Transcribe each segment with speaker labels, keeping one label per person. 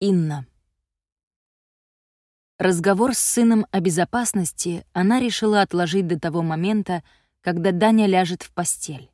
Speaker 1: Инна. Разговор с сыном о безопасности она решила отложить до того момента, когда Даня ляжет в постель.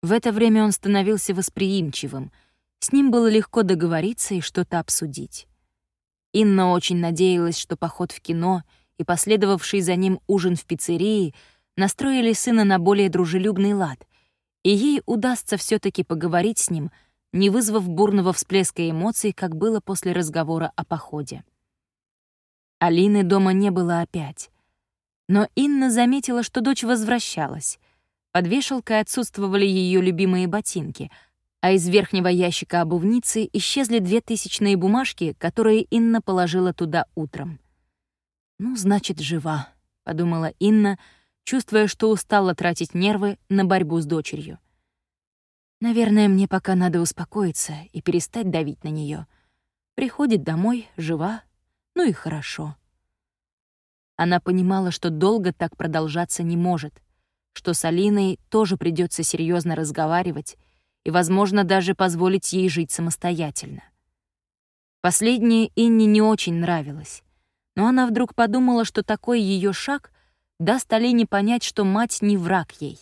Speaker 1: В это время он становился восприимчивым, с ним было легко договориться и что-то обсудить. Инна очень надеялась, что поход в кино и последовавший за ним ужин в пиццерии настроили сына на более дружелюбный лад, и ей удастся все таки поговорить с ним — не вызвав бурного всплеска эмоций, как было после разговора о походе. Алины дома не было опять. Но Инна заметила, что дочь возвращалась. Под вешалкой отсутствовали ее любимые ботинки, а из верхнего ящика обувницы исчезли две тысячные бумажки, которые Инна положила туда утром. «Ну, значит, жива», — подумала Инна, чувствуя, что устала тратить нервы на борьбу с дочерью. Наверное, мне пока надо успокоиться и перестать давить на нее. Приходит домой, жива, ну и хорошо. Она понимала, что долго так продолжаться не может, что с Алиной тоже придется серьезно разговаривать и, возможно, даже позволить ей жить самостоятельно. Последнее Инне не очень нравилось, но она вдруг подумала, что такой ее шаг даст Алине понять, что мать не враг ей.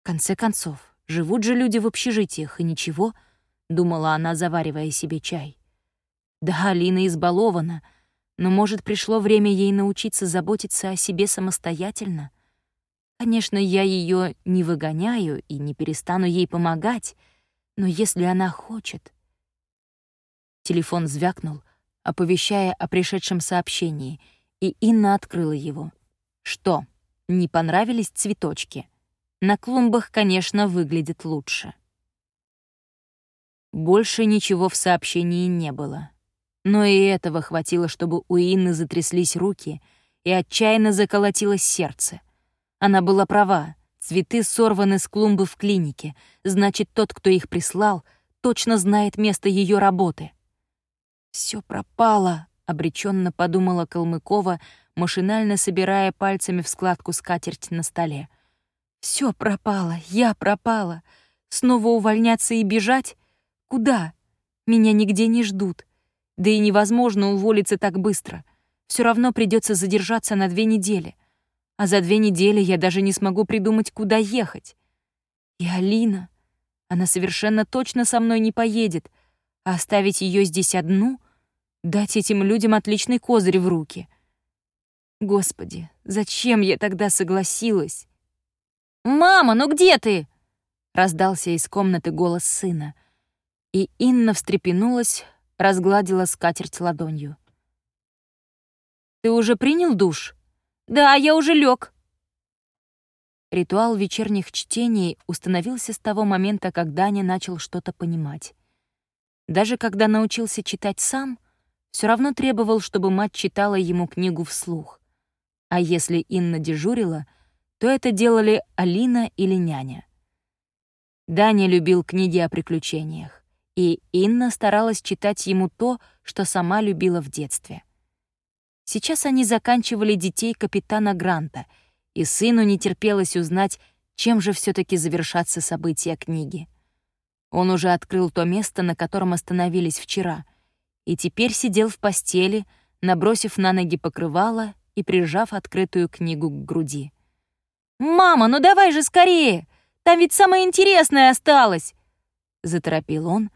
Speaker 1: В конце концов, Живут же люди в общежитиях, и ничего, — думала она, заваривая себе чай. Да, Алина избалована, но, может, пришло время ей научиться заботиться о себе самостоятельно. Конечно, я ее не выгоняю и не перестану ей помогать, но если она хочет... Телефон звякнул, оповещая о пришедшем сообщении, и Инна открыла его. Что, не понравились цветочки? На клумбах, конечно, выглядит лучше. Больше ничего в сообщении не было. Но и этого хватило, чтобы у Инны затряслись руки и отчаянно заколотилось сердце. Она была права. Цветы сорваны с клумбы в клинике. Значит, тот, кто их прислал, точно знает место ее работы. Все пропало, обреченно подумала Калмыкова, машинально собирая пальцами в складку скатерть на столе. Все пропало, я пропала. Снова увольняться и бежать? Куда? Меня нигде не ждут. Да и невозможно уволиться так быстро. Все равно придется задержаться на две недели. А за две недели я даже не смогу придумать, куда ехать. И Алина, она совершенно точно со мной не поедет. А оставить ее здесь одну — дать этим людям отличный козырь в руки. Господи, зачем я тогда согласилась? «Мама, ну где ты?» — раздался из комнаты голос сына. И Инна встрепенулась, разгладила скатерть ладонью. «Ты уже принял душ?» «Да, я уже лег. Ритуал вечерних чтений установился с того момента, как Даня начал что-то понимать. Даже когда научился читать сам, все равно требовал, чтобы мать читала ему книгу вслух. А если Инна дежурила — то это делали Алина или няня. Даня любил книги о приключениях, и Инна старалась читать ему то, что сама любила в детстве. Сейчас они заканчивали «Детей капитана Гранта», и сыну не терпелось узнать, чем же все таки завершатся события книги. Он уже открыл то место, на котором остановились вчера, и теперь сидел в постели, набросив на ноги покрывало и прижав открытую книгу к груди. «Мама, ну давай же скорее! Там ведь самое интересное осталось!» Заторопил он,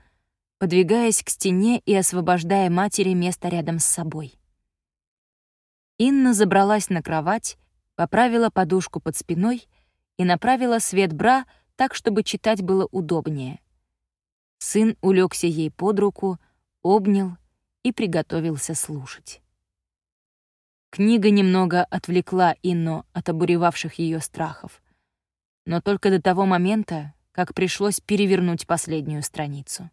Speaker 1: подвигаясь к стене и освобождая матери место рядом с собой. Инна забралась на кровать, поправила подушку под спиной и направила свет бра так, чтобы читать было удобнее. Сын улегся ей под руку, обнял и приготовился слушать. Книга немного отвлекла Инну от обуревавших ее страхов. Но только до того момента, как пришлось перевернуть последнюю страницу.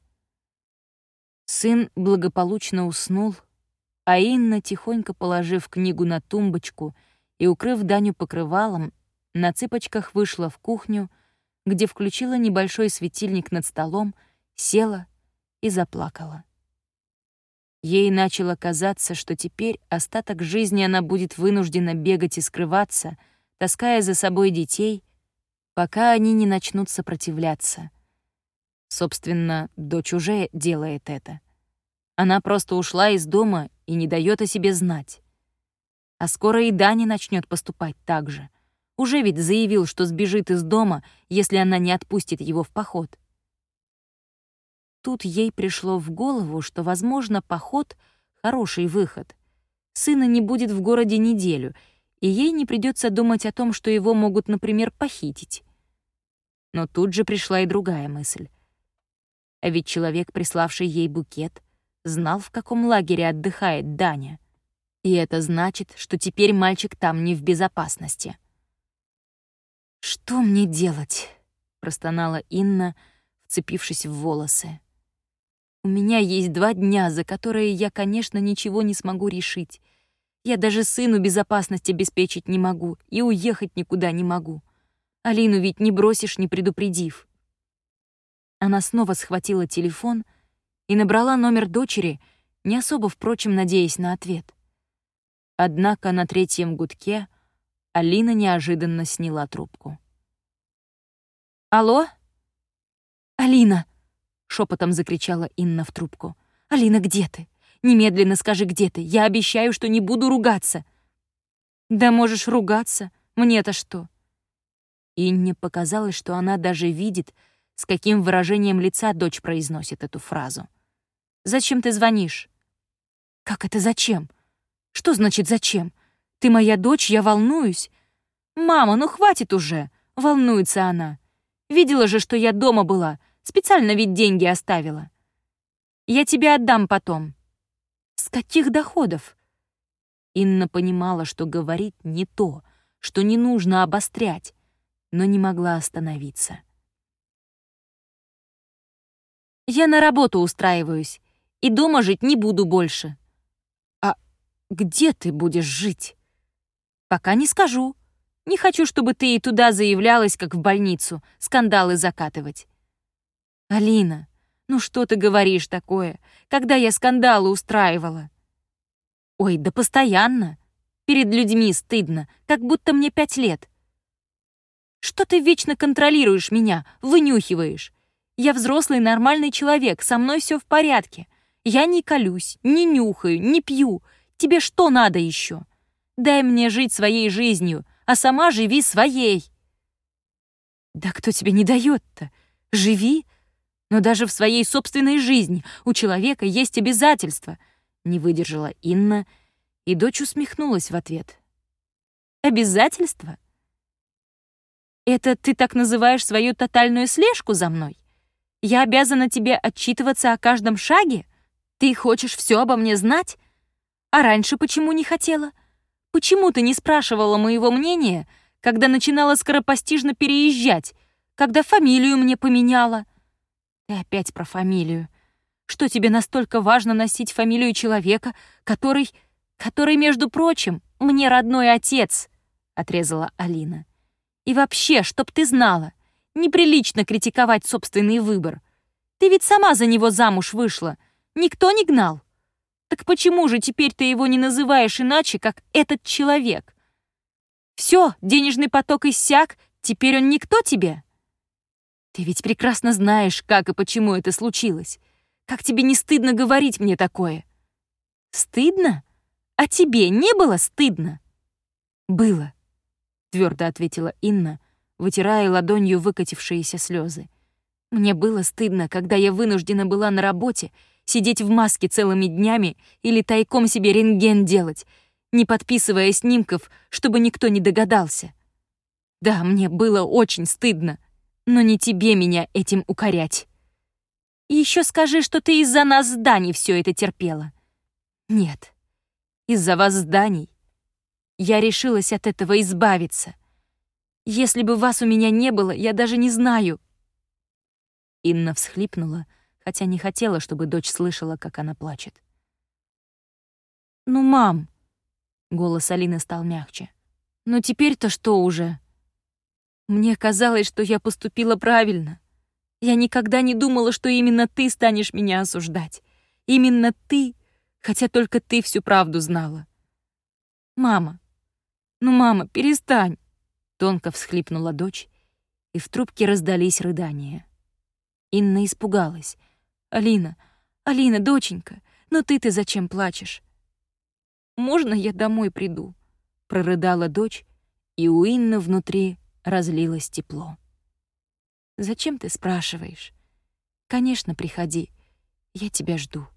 Speaker 1: Сын благополучно уснул, а Инна, тихонько положив книгу на тумбочку и укрыв Даню покрывалом, на цыпочках вышла в кухню, где включила небольшой светильник над столом, села и заплакала. Ей начало казаться, что теперь остаток жизни она будет вынуждена бегать и скрываться, таская за собой детей, пока они не начнут сопротивляться. Собственно, дочь уже делает это. Она просто ушла из дома и не дает о себе знать. А скоро и Дани начнет поступать так же. Уже ведь заявил, что сбежит из дома, если она не отпустит его в поход. Тут ей пришло в голову, что, возможно, поход — хороший выход. Сына не будет в городе неделю, и ей не придется думать о том, что его могут, например, похитить. Но тут же пришла и другая мысль. А ведь человек, приславший ей букет, знал, в каком лагере отдыхает Даня. И это значит, что теперь мальчик там не в безопасности. «Что мне делать?» — простонала Инна, вцепившись в волосы. «У меня есть два дня, за которые я, конечно, ничего не смогу решить. Я даже сыну безопасность обеспечить не могу и уехать никуда не могу. Алину ведь не бросишь, не предупредив». Она снова схватила телефон и набрала номер дочери, не особо, впрочем, надеясь на ответ. Однако на третьем гудке Алина неожиданно сняла трубку. «Алло?» «Алина!» — шепотом закричала Инна в трубку. «Алина, где ты? Немедленно скажи, где ты. Я обещаю, что не буду ругаться». «Да можешь ругаться. Мне-то что?» Инне показалось, что она даже видит, с каким выражением лица дочь произносит эту фразу. «Зачем ты звонишь?» «Как это зачем? Что значит «зачем»? Ты моя дочь, я волнуюсь. Мама, ну хватит уже, волнуется она. Видела же, что я дома была, специально ведь деньги оставила. Я тебе отдам потом. С каких доходов? Инна понимала, что говорит не то, что не нужно обострять, но не могла остановиться. Я на работу устраиваюсь, и дома жить не буду больше. Где ты будешь жить? Пока не скажу. Не хочу, чтобы ты и туда заявлялась, как в больницу, скандалы закатывать. Алина, ну что ты говоришь такое, когда я скандалы устраивала? Ой, да постоянно. Перед людьми стыдно, как будто мне пять лет. Что ты вечно контролируешь меня, вынюхиваешь? Я взрослый нормальный человек, со мной все в порядке. Я не колюсь, не нюхаю, не пью, Тебе что надо еще? Дай мне жить своей жизнью, а сама живи своей. Да кто тебе не дает-то? Живи. Но даже в своей собственной жизни у человека есть обязательства. Не выдержала Инна, и дочь усмехнулась в ответ. Обязательства? Это ты так называешь свою тотальную слежку за мной? Я обязана тебе отчитываться о каждом шаге? Ты хочешь все обо мне знать? А раньше почему не хотела? Почему ты не спрашивала моего мнения, когда начинала скоропостижно переезжать, когда фамилию мне поменяла? Ты опять про фамилию. Что тебе настолько важно носить фамилию человека, который, который, между прочим, мне родной отец? Отрезала Алина. И вообще, чтоб ты знала, неприлично критиковать собственный выбор. Ты ведь сама за него замуж вышла. Никто не гнал. Так почему же теперь ты его не называешь иначе, как этот человек? Все, денежный поток иссяк, теперь он никто тебе? Ты ведь прекрасно знаешь, как и почему это случилось. Как тебе не стыдно говорить мне такое? Стыдно? А тебе не было стыдно? Было, твердо ответила Инна, вытирая ладонью выкатившиеся слезы. Мне было стыдно, когда я вынуждена была на работе сидеть в маске целыми днями или тайком себе рентген делать, не подписывая снимков, чтобы никто не догадался. Да, мне было очень стыдно, но не тебе меня этим укорять. И еще скажи, что ты из-за нас с Даней все это терпела. Нет, из-за вас с Даней. Я решилась от этого избавиться. Если бы вас у меня не было, я даже не знаю. Инна всхлипнула, хотя не хотела, чтобы дочь слышала, как она плачет. «Ну, мам!» — голос Алины стал мягче. «Ну теперь-то что уже?» «Мне казалось, что я поступила правильно. Я никогда не думала, что именно ты станешь меня осуждать. Именно ты, хотя только ты всю правду знала. Мама, ну, мама, перестань!» Тонко всхлипнула дочь, и в трубке раздались рыдания. Инна испугалась — «Алина, Алина, доченька, Но ты-то зачем плачешь? Можно я домой приду?» — прорыдала дочь, и у Инны внутри разлилось тепло. «Зачем ты спрашиваешь? Конечно, приходи. Я тебя жду».